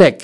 sick.